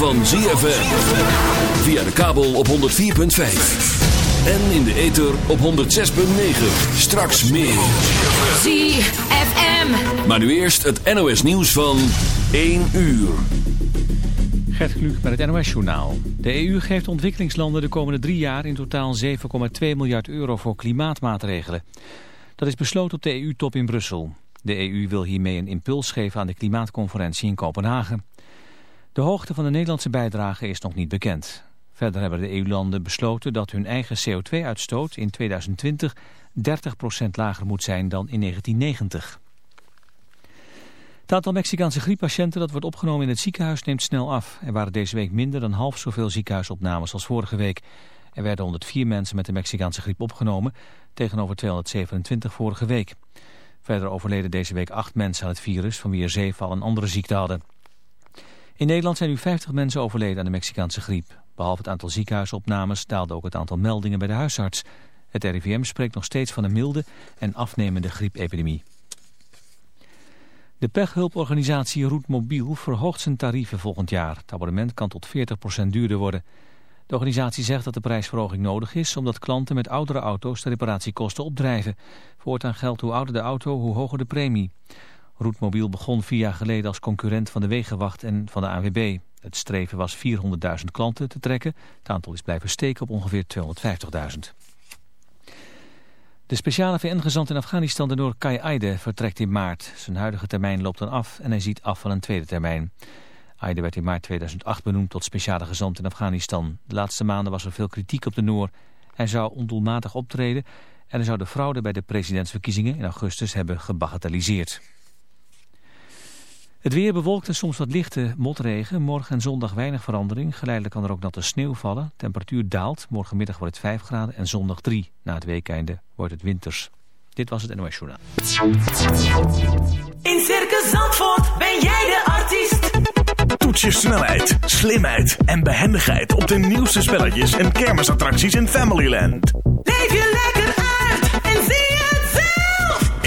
van ZFM. Via de kabel op 104.5. En in de ether op 106.9. Straks meer. ZFM. Maar nu eerst het NOS nieuws van 1 uur. Gert Kluk met het NOS-journaal. De EU geeft ontwikkelingslanden de komende drie jaar in totaal 7,2 miljard euro voor klimaatmaatregelen. Dat is besloten op de EU-top in Brussel. De EU wil hiermee een impuls geven aan de klimaatconferentie in Kopenhagen. De hoogte van de Nederlandse bijdrage is nog niet bekend. Verder hebben de EU-landen besloten dat hun eigen CO2-uitstoot in 2020 30% lager moet zijn dan in 1990. Het aantal Mexicaanse grieppatiënten dat wordt opgenomen in het ziekenhuis neemt snel af. Er waren deze week minder dan half zoveel ziekenhuisopnames als vorige week. Er werden 104 mensen met de Mexicaanse griep opgenomen, tegenover 227 vorige week. Verder overleden deze week acht mensen aan het virus, van wie er zeven al andere ziekte hadden. In Nederland zijn nu 50 mensen overleden aan de Mexicaanse griep. Behalve het aantal ziekenhuisopnames daalde ook het aantal meldingen bij de huisarts. Het RIVM spreekt nog steeds van een milde en afnemende griepepidemie. De pechhulporganisatie Roetmobiel verhoogt zijn tarieven volgend jaar. Het abonnement kan tot 40% duurder worden. De organisatie zegt dat de prijsverhoging nodig is... omdat klanten met oudere auto's de reparatiekosten opdrijven. Voortaan geldt hoe ouder de auto, hoe hoger de premie. Roetmobiel begon vier jaar geleden als concurrent van de Wegenwacht en van de AWB. Het streven was 400.000 klanten te trekken. Het aantal is blijven steken op ongeveer 250.000. De speciale VN-gezant in Afghanistan, de Noor Kai Aide, vertrekt in maart. Zijn huidige termijn loopt dan af en hij ziet af van een tweede termijn. Aide werd in maart 2008 benoemd tot speciale gezant in Afghanistan. De laatste maanden was er veel kritiek op de Noor. Hij zou ondoelmatig optreden en hij zou de fraude bij de presidentsverkiezingen in augustus hebben gebagatelliseerd. Het weer bewolkt en soms wat lichte motregen. Morgen en zondag weinig verandering. Geleidelijk kan er ook natte sneeuw vallen. Temperatuur daalt. Morgenmiddag wordt het 5 graden en zondag 3. Na het weekende wordt het winters. Dit was het NOS Journaal. In Circus Zandvoort ben jij de artiest. Toets je snelheid, slimheid en behendigheid op de nieuwste spelletjes en kermisattracties in Familyland. Leef je lekker uit en zie zelf.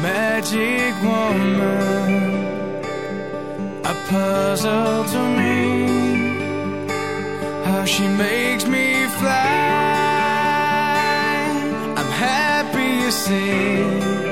magic woman, a puzzle to me. How she makes me fly, I'm happy you see.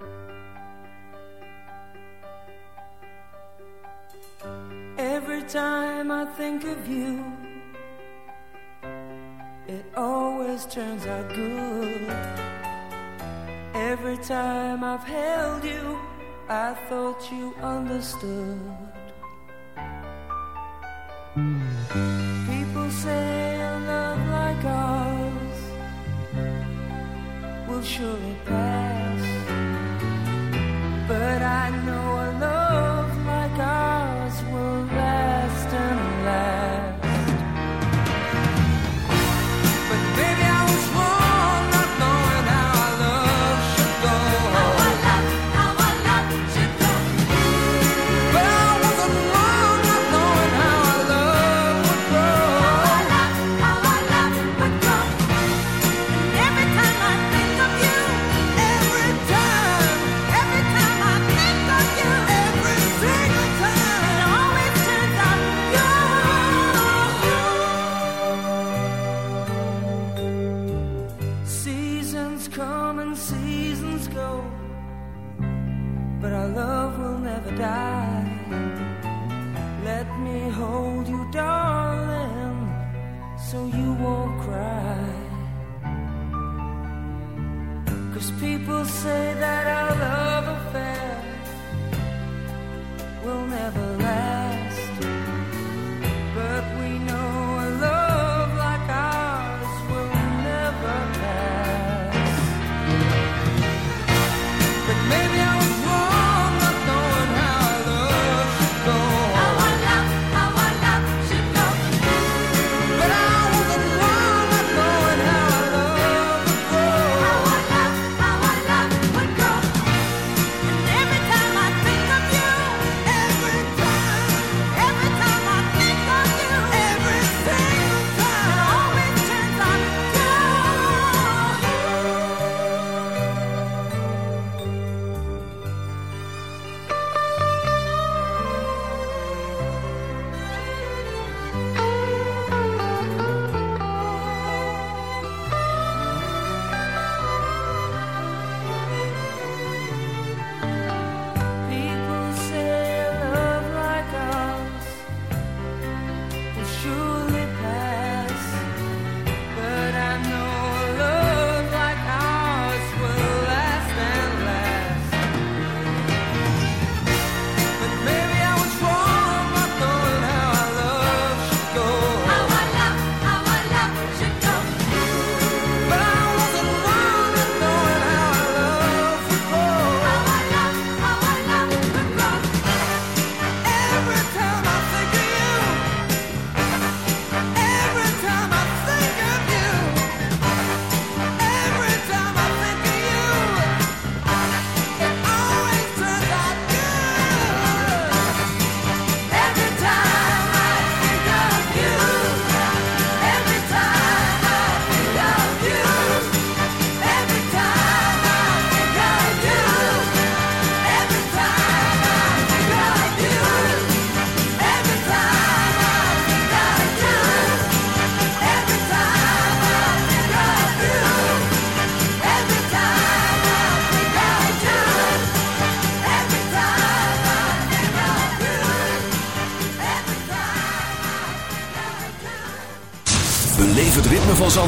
turns out good. Every time I've held you, I thought you understood. People say a love like ours will surely pass, but I know a love.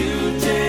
today.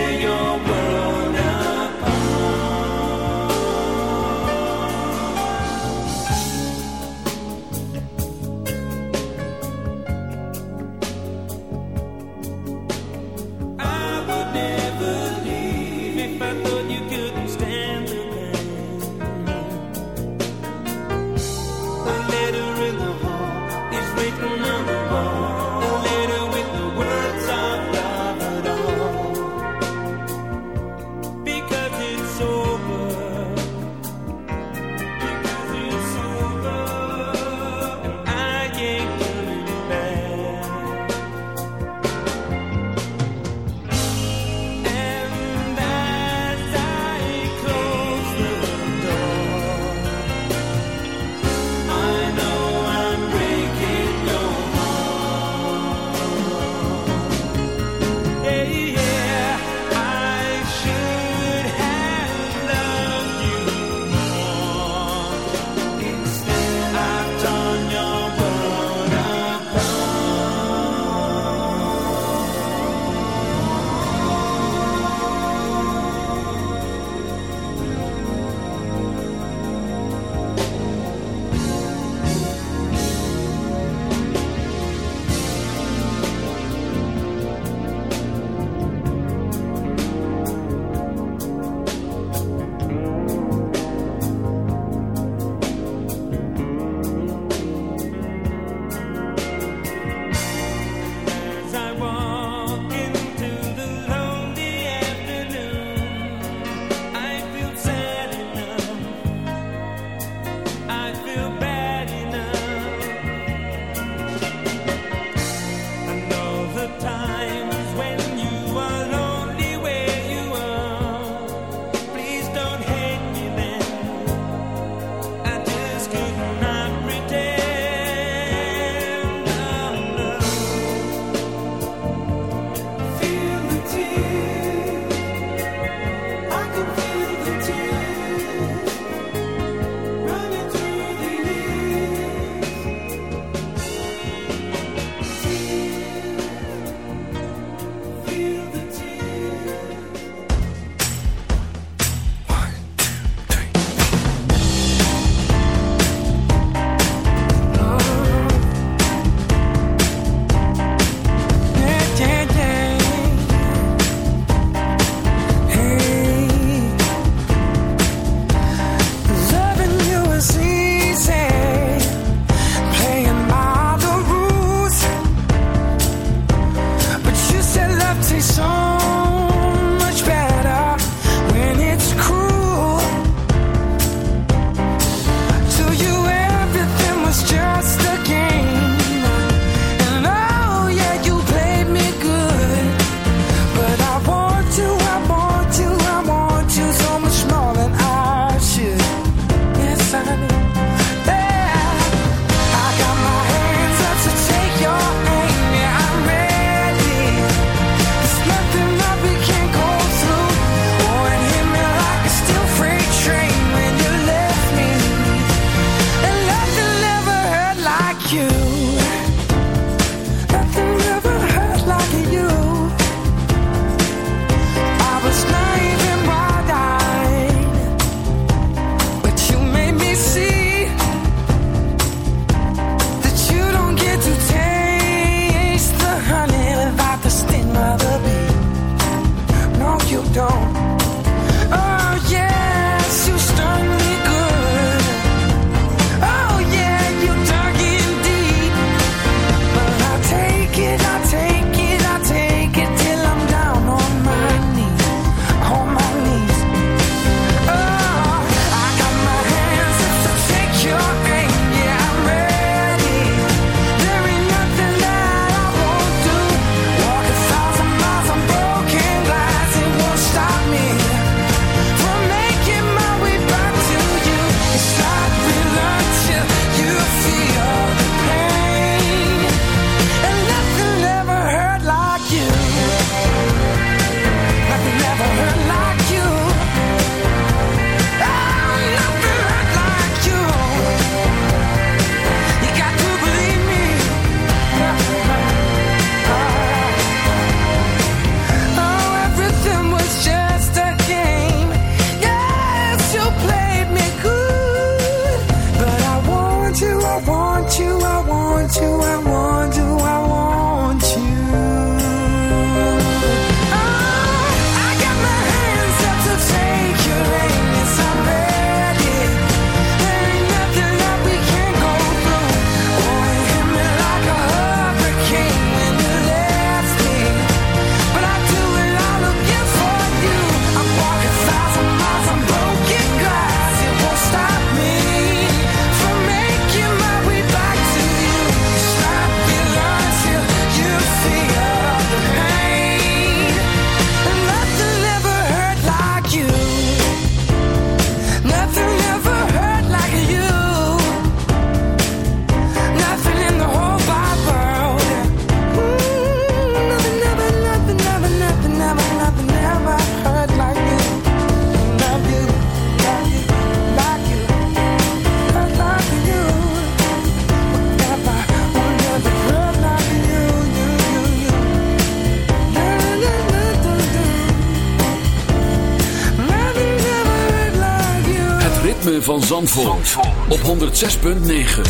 Zandvoort, op 106.9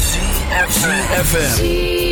FM.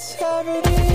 Saturday